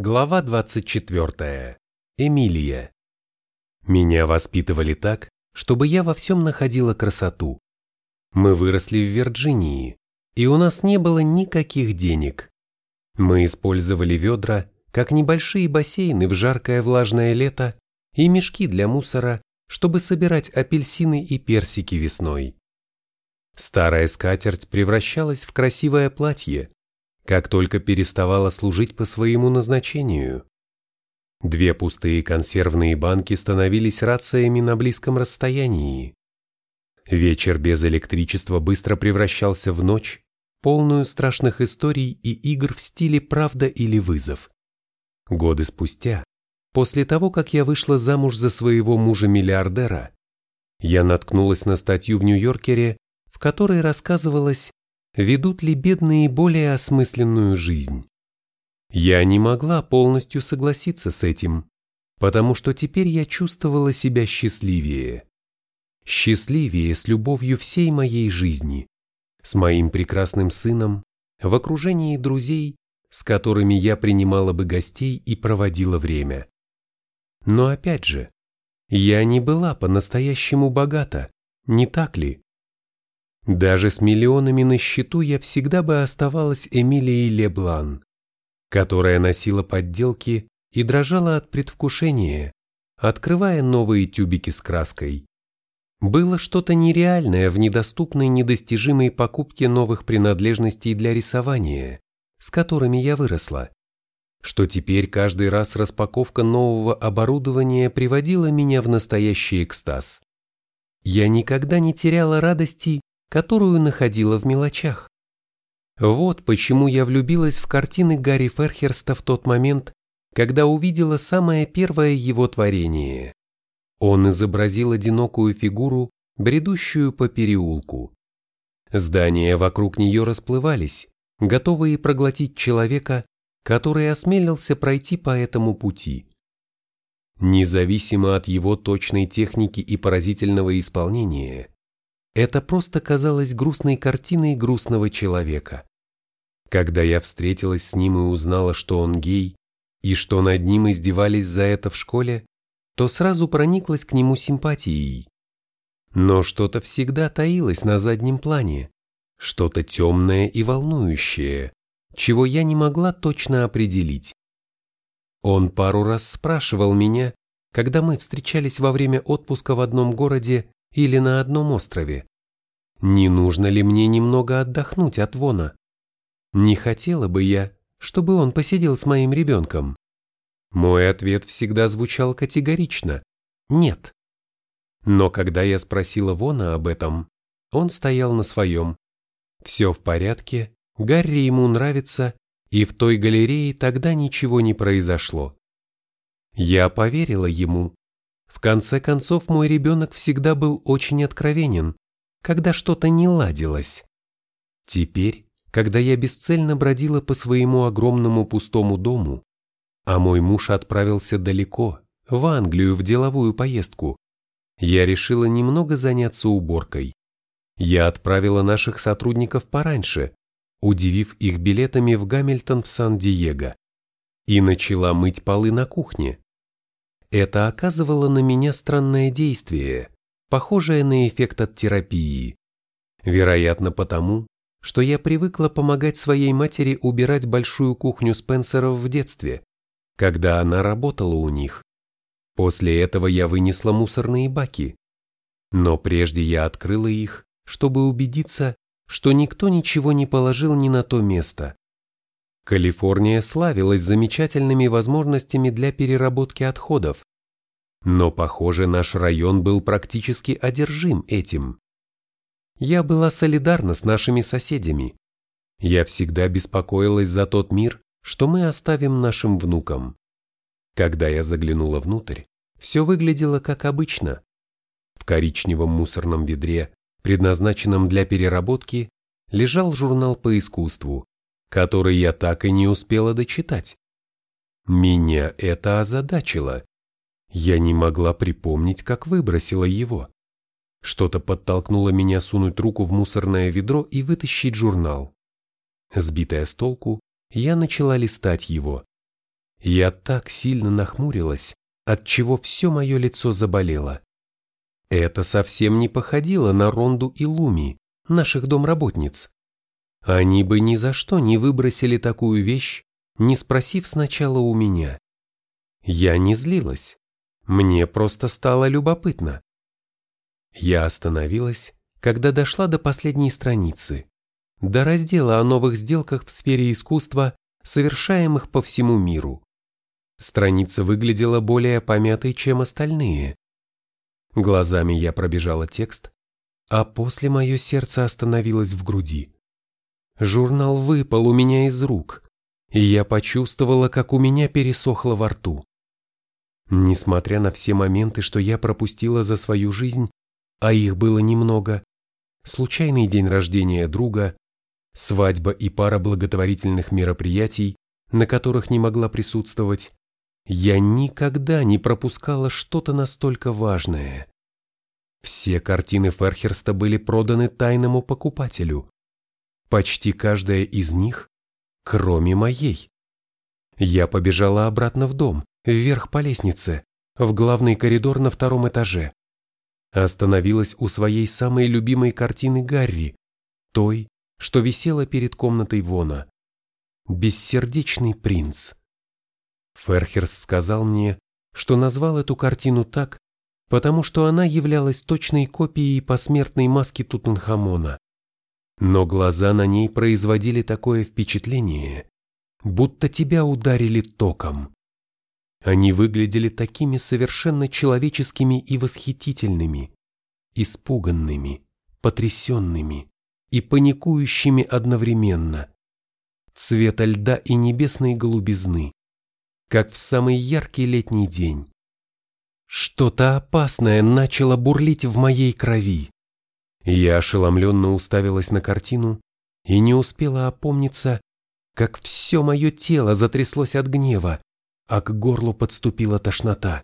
Глава 24. Эмилия. Меня воспитывали так, чтобы я во всем находила красоту. Мы выросли в Вирджинии, и у нас не было никаких денег. Мы использовали ведра, как небольшие бассейны в жаркое влажное лето и мешки для мусора, чтобы собирать апельсины и персики весной. Старая скатерть превращалась в красивое платье, как только переставала служить по своему назначению. Две пустые консервные банки становились рациями на близком расстоянии. Вечер без электричества быстро превращался в ночь, полную страшных историй и игр в стиле «Правда или вызов». Годы спустя, после того, как я вышла замуж за своего мужа-миллиардера, я наткнулась на статью в Нью-Йоркере, в которой рассказывалось, ведут ли бедные более осмысленную жизнь. Я не могла полностью согласиться с этим, потому что теперь я чувствовала себя счастливее. Счастливее с любовью всей моей жизни, с моим прекрасным сыном, в окружении друзей, с которыми я принимала бы гостей и проводила время. Но опять же, я не была по-настоящему богата, не так ли? Даже с миллионами на счету я всегда бы оставалась Эмилией Леблан, которая носила подделки и дрожала от предвкушения, открывая новые тюбики с краской. Было что-то нереальное в недоступной недостижимой покупке новых принадлежностей для рисования, с которыми я выросла, что теперь каждый раз распаковка нового оборудования приводила меня в настоящий экстаз. Я никогда не теряла радости которую находила в мелочах. Вот почему я влюбилась в картины Гарри Ферхерста в тот момент, когда увидела самое первое его творение. Он изобразил одинокую фигуру, бредущую по переулку. Здания вокруг нее расплывались, готовые проглотить человека, который осмелился пройти по этому пути. Независимо от его точной техники и поразительного исполнения, это просто казалось грустной картиной грустного человека. Когда я встретилась с ним и узнала, что он гей, и что над ним издевались за это в школе, то сразу прониклась к нему симпатией. Но что-то всегда таилось на заднем плане, что-то темное и волнующее, чего я не могла точно определить. Он пару раз спрашивал меня, когда мы встречались во время отпуска в одном городе или на одном острове. Не нужно ли мне немного отдохнуть от Вона? Не хотела бы я, чтобы он посидел с моим ребенком. Мой ответ всегда звучал категорично «нет». Но когда я спросила Вона об этом, он стоял на своем. Все в порядке, Гарри ему нравится, и в той галерее тогда ничего не произошло. Я поверила ему, в конце концов, мой ребенок всегда был очень откровенен, когда что-то не ладилось. Теперь, когда я бесцельно бродила по своему огромному пустому дому, а мой муж отправился далеко, в Англию в деловую поездку, я решила немного заняться уборкой. Я отправила наших сотрудников пораньше, удивив их билетами в Гамильтон в Сан-Диего, и начала мыть полы на кухне. Это оказывало на меня странное действие, похожее на эффект от терапии. Вероятно потому, что я привыкла помогать своей матери убирать большую кухню Спенсеров в детстве, когда она работала у них. После этого я вынесла мусорные баки. Но прежде я открыла их, чтобы убедиться, что никто ничего не положил ни на то место. Калифорния славилась замечательными возможностями для переработки отходов. Но, похоже, наш район был практически одержим этим. Я была солидарна с нашими соседями. Я всегда беспокоилась за тот мир, что мы оставим нашим внукам. Когда я заглянула внутрь, все выглядело как обычно. В коричневом мусорном ведре, предназначенном для переработки, лежал журнал по искусству, который я так и не успела дочитать. Меня это озадачило. Я не могла припомнить, как выбросила его. Что-то подтолкнуло меня сунуть руку в мусорное ведро и вытащить журнал. Сбитая с толку, я начала листать его. Я так сильно нахмурилась, от чего все мое лицо заболело. Это совсем не походило на Ронду и Луми, наших домработниц. Они бы ни за что не выбросили такую вещь, не спросив сначала у меня. Я не злилась. Мне просто стало любопытно. Я остановилась, когда дошла до последней страницы, до раздела о новых сделках в сфере искусства, совершаемых по всему миру. Страница выглядела более помятой, чем остальные. Глазами я пробежала текст, а после мое сердце остановилось в груди. Журнал выпал у меня из рук, и я почувствовала, как у меня пересохло во рту. Несмотря на все моменты, что я пропустила за свою жизнь, а их было немного, случайный день рождения друга, свадьба и пара благотворительных мероприятий, на которых не могла присутствовать, я никогда не пропускала что-то настолько важное. Все картины Ферхерста были проданы тайному покупателю. Почти каждая из них, кроме моей. Я побежала обратно в дом, вверх по лестнице, в главный коридор на втором этаже. Остановилась у своей самой любимой картины Гарри, той, что висела перед комнатой Вона. «Бессердечный принц». Ферхерс сказал мне, что назвал эту картину так, потому что она являлась точной копией посмертной маски Тутанхамона. Но глаза на ней производили такое впечатление, будто тебя ударили током. Они выглядели такими совершенно человеческими и восхитительными, испуганными, потрясенными и паникующими одновременно. Цвета льда и небесной голубизны, как в самый яркий летний день. Что-то опасное начало бурлить в моей крови. Я ошеломленно уставилась на картину и не успела опомниться, как все мое тело затряслось от гнева, а к горлу подступила тошнота.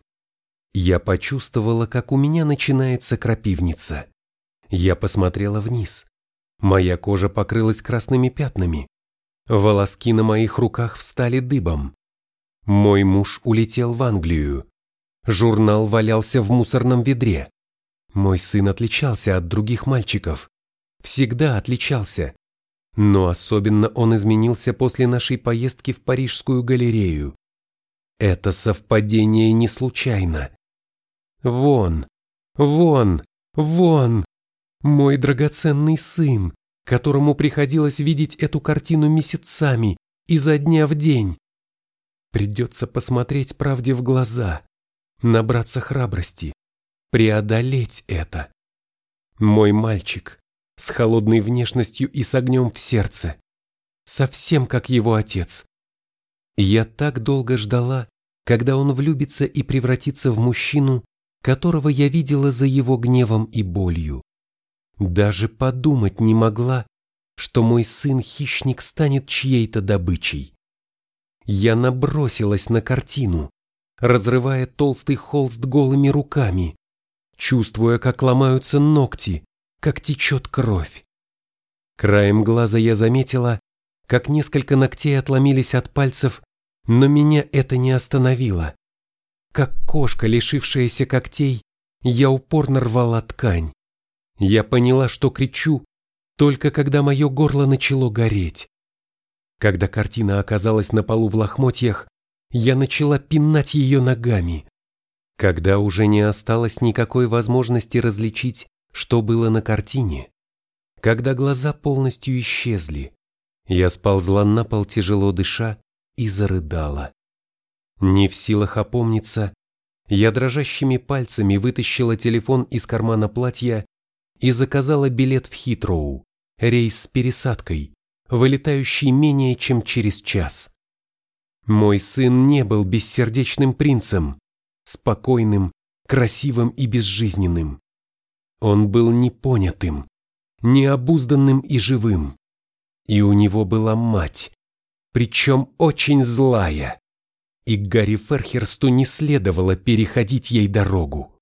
Я почувствовала, как у меня начинается крапивница. Я посмотрела вниз. Моя кожа покрылась красными пятнами. Волоски на моих руках встали дыбом. Мой муж улетел в Англию. Журнал валялся в мусорном ведре. Мой сын отличался от других мальчиков. Всегда отличался. Но особенно он изменился после нашей поездки в Парижскую галерею. Это совпадение не случайно. Вон, вон, вон, мой драгоценный сын, которому приходилось видеть эту картину месяцами, изо дня в день. Придется посмотреть правде в глаза, набраться храбрости, преодолеть это. Мой мальчик, с холодной внешностью и с огнем в сердце, совсем как его отец. Я так долго ждала, когда он влюбится и превратится в мужчину, которого я видела за его гневом и болью. Даже подумать не могла, что мой сын-хищник станет чьей-то добычей. Я набросилась на картину, разрывая толстый холст голыми руками, чувствуя, как ломаются ногти, как течет кровь. Краем глаза я заметила, как несколько ногтей отломились от пальцев, но меня это не остановило. Как кошка, лишившаяся когтей, я упорно рвала ткань. Я поняла, что кричу, только когда мое горло начало гореть. Когда картина оказалась на полу в лохмотьях, я начала пинать ее ногами. Когда уже не осталось никакой возможности различить, что было на картине, когда глаза полностью исчезли, я сползла на пол тяжело дыша и зарыдала. Не в силах опомниться, я дрожащими пальцами вытащила телефон из кармана платья и заказала билет в Хитроу, рейс с пересадкой, вылетающий менее чем через час. Мой сын не был бессердечным принцем, спокойным, красивым и безжизненным. Он был непонятым, необузданным и живым. И у него была мать, причем очень злая. И Гарри Ферхерсту не следовало переходить ей дорогу.